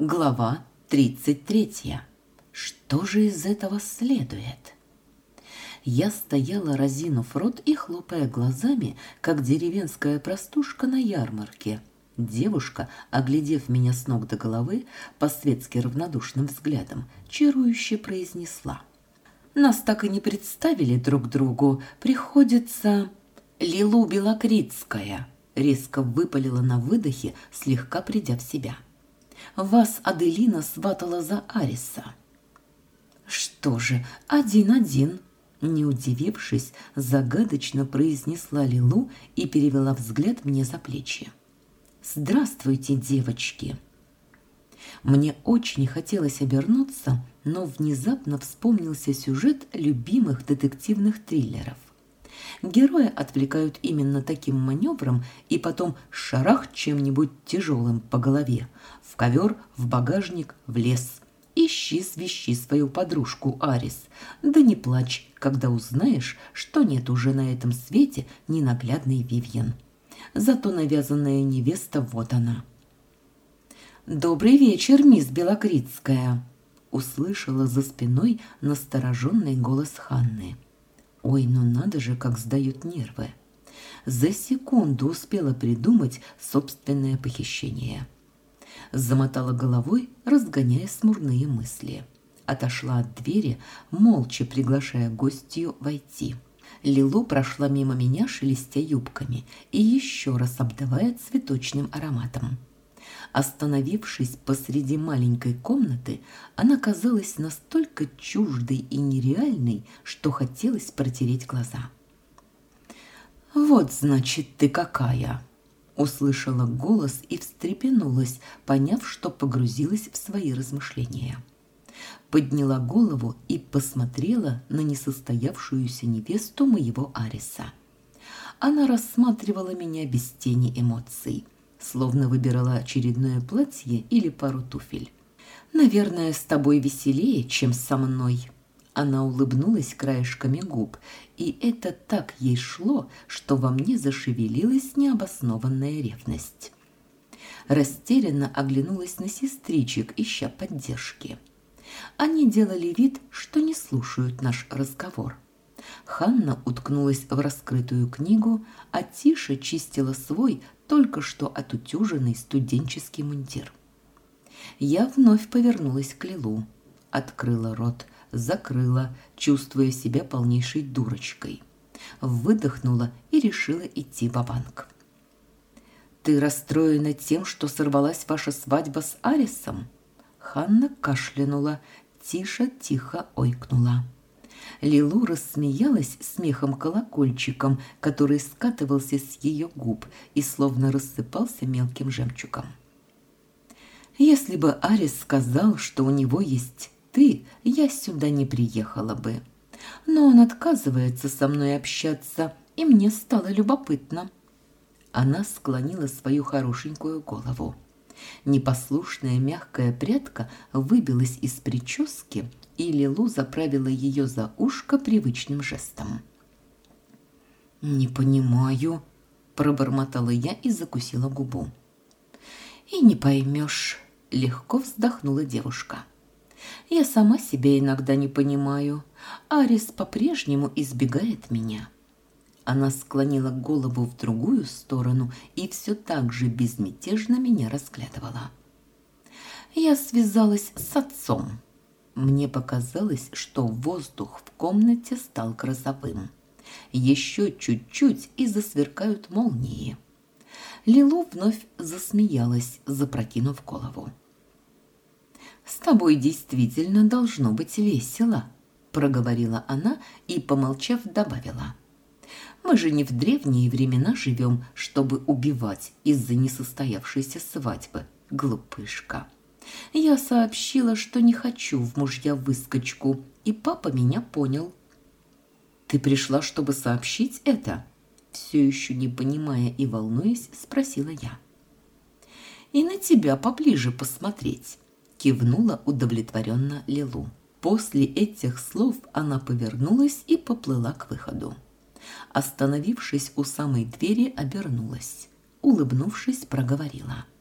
Глава 33. Что же из этого следует? Я стояла, разинув рот и хлопая глазами, как деревенская простушка на ярмарке. Девушка, оглядев меня с ног до головы, по-светски равнодушным взглядом, чарующе произнесла. «Нас так и не представили друг другу. Приходится...» «Лилу Белокритская», — резко выпалила на выдохе, слегка придя в себя. — вас Аделина сватала за Ариса». «Что же, один-один?» Не удивившись, загадочно произнесла Лилу и перевела взгляд мне за плечи. «Здравствуйте, девочки!» Мне очень хотелось обернуться, но внезапно вспомнился сюжет любимых детективных триллеров. Героя отвлекают именно таким маневром и потом шарах чем-нибудь тяжелым по голове, в ковер, в багажник, в лес. Ищи, свищи свою подружку Арис, да не плачь, когда узнаешь, что нет уже на этом свете ненаглядной Вивьен. Зато навязанная невеста вот она. «Добрый вечер, мисс Белокритская!» услышала за спиной настороженный голос Ханны. Ой, ну надо же, как сдают нервы. За секунду успела придумать собственное похищение. Замотала головой, разгоняя смурные мысли. Отошла от двери, молча приглашая гостью войти. Лилу прошла мимо меня, шелестя юбками, и еще раз обдавая цветочным ароматом. Остановившись посреди маленькой комнаты, она казалась настолько чуждой и нереальной, что хотелось протереть глаза. «Вот, значит, ты какая!» Услышала голос и встрепенулась, поняв, что погрузилась в свои размышления. Подняла голову и посмотрела на несостоявшуюся невесту моего Ариса. Она рассматривала меня без тени эмоций – словно выбирала очередное платье или пару туфель. «Наверное, с тобой веселее, чем со мной». Она улыбнулась краешками губ, и это так ей шло, что во мне зашевелилась необоснованная ревность. Растерянно оглянулась на сестричек, ища поддержки. Они делали вид, что не слушают наш разговор. Ханна уткнулась в раскрытую книгу, а Тиша чистила свой только что отутюженный студенческий мундир. Я вновь повернулась к Лилу, открыла рот, закрыла, чувствуя себя полнейшей дурочкой. Выдохнула и решила идти в банк «Ты расстроена тем, что сорвалась ваша свадьба с Арисом?» Ханна кашлянула, Тиша тихо ойкнула. Лилу рассмеялась смехом-колокольчиком, который скатывался с ее губ и словно рассыпался мелким жемчугом. «Если бы Арис сказал, что у него есть ты, я сюда не приехала бы. Но он отказывается со мной общаться, и мне стало любопытно». Она склонила свою хорошенькую голову. Непослушная мягкая прядка выбилась из прически, и Лилу заправила ее за ушко привычным жестом. «Не понимаю», – пробормотала я и закусила губу. «И не поймешь», – легко вздохнула девушка. «Я сама себя иногда не понимаю. Арис по-прежнему избегает меня». Она склонила голову в другую сторону и все так же безмятежно меня разглядывала. Я связалась с отцом. Мне показалось, что воздух в комнате стал грозовым. Еще чуть-чуть и засверкают молнии. Лилу вновь засмеялась, запрокинув голову. «С тобой действительно должно быть весело», – проговорила она и, помолчав, добавила. «Мы же не в древние времена живем, чтобы убивать из-за несостоявшейся свадьбы, глупышка». Я сообщила, что не хочу в мужья выскочку, и папа меня понял. «Ты пришла, чтобы сообщить это?» Все еще не понимая и волнуясь, спросила я. «И на тебя поближе посмотреть», – кивнула удовлетворенно Лилу. После этих слов она повернулась и поплыла к выходу. Остановившись у самой двери, обернулась. Улыбнувшись, проговорила –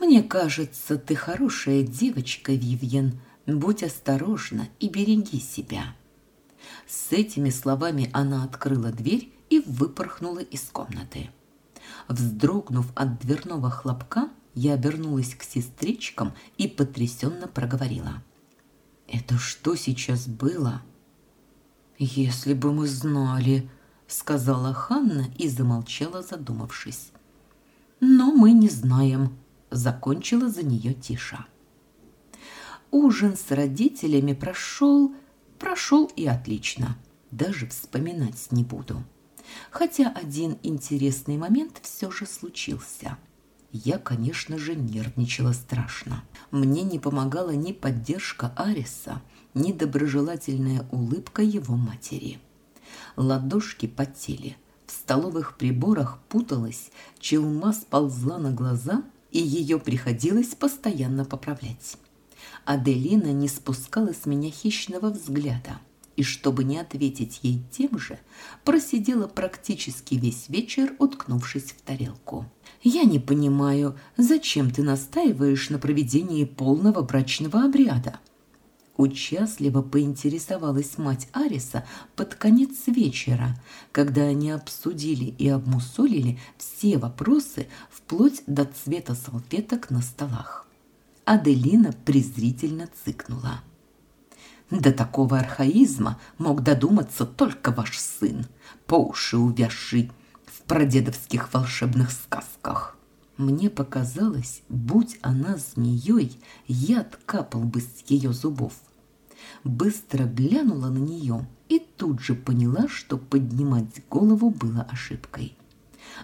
«Мне кажется, ты хорошая девочка, Вивьен. Будь осторожна и береги себя». С этими словами она открыла дверь и выпорхнула из комнаты. Вздрогнув от дверного хлопка, я обернулась к сестричкам и потрясенно проговорила. «Это что сейчас было?» «Если бы мы знали», — сказала Ханна и замолчала, задумавшись. «Но мы не знаем», — закончила за нее Тиша. Ужин с родителями прошел, прошел и отлично. Даже вспоминать не буду. Хотя один интересный момент все же случился. Я, конечно же, нервничала страшно. Мне не помогала ни поддержка Ариса, ни доброжелательная улыбка его матери. Ладошки потели, в столовых приборах путалась, челма сползла на глаза, и ее приходилось постоянно поправлять. Аделина не спускала с меня хищного взгляда – и, чтобы не ответить ей тем же, просидела практически весь вечер, уткнувшись в тарелку. «Я не понимаю, зачем ты настаиваешь на проведении полного брачного обряда?» Участливо поинтересовалась мать Ариса под конец вечера, когда они обсудили и обмусолили все вопросы вплоть до цвета салфеток на столах. Аделина презрительно цыкнула. До такого архаизма мог додуматься только ваш сын, по уши увязший в прадедовских волшебных сказках. Мне показалось, будь она змеей, яд капал бы с ее зубов. Быстро глянула на нее и тут же поняла, что поднимать голову было ошибкой.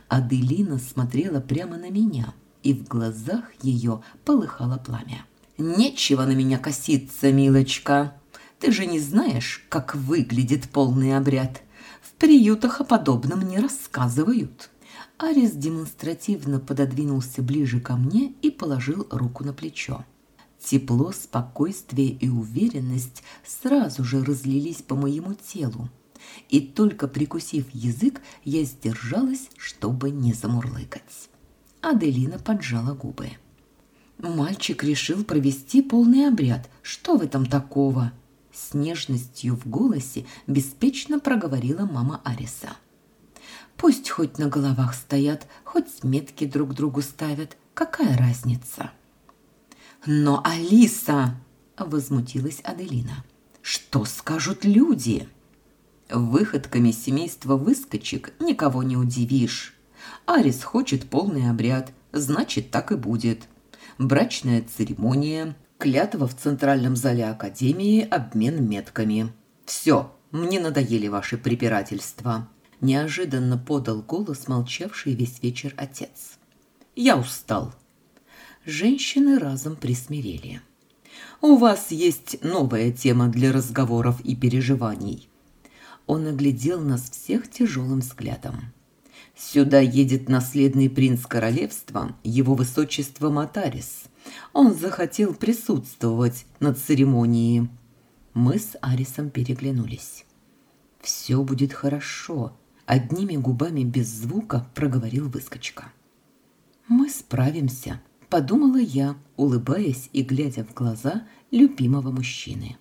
Аделина смотрела прямо на меня, и в глазах ее полыхало пламя. «Нечего на меня коситься, милочка!» Ты же не знаешь, как выглядит полный обряд. В приютах о подобном не рассказывают». Арис демонстративно пододвинулся ближе ко мне и положил руку на плечо. Тепло, спокойствие и уверенность сразу же разлились по моему телу. И только прикусив язык, я сдержалась, чтобы не замурлыкать. Аделина поджала губы. Мальчик решил провести полный обряд. Что в этом такого? С нежностью в голосе беспечно проговорила мама Ариса. «Пусть хоть на головах стоят, хоть метки друг другу ставят. Какая разница?» «Но Алиса!» – возмутилась Аделина. «Что скажут люди?» Выходками семейства выскочек никого не удивишь. Арис хочет полный обряд, значит, так и будет. Брачная церемония, Клятва в центральном зале Академии, обмен метками. Все, мне надоели ваши препирательства. Неожиданно подал голос молчавший весь вечер отец. Я устал. Женщины разом присмирели. У вас есть новая тема для разговоров и переживаний. Он оглядел нас всех тяжелым взглядом. Сюда едет наследный принц королевства, его высочество Матарис – он захотел присутствовать на церемонии. Мы с Арисом переглянулись. «Все будет хорошо», – одними губами без звука проговорил выскочка. «Мы справимся», – подумала я, улыбаясь и глядя в глаза любимого мужчины.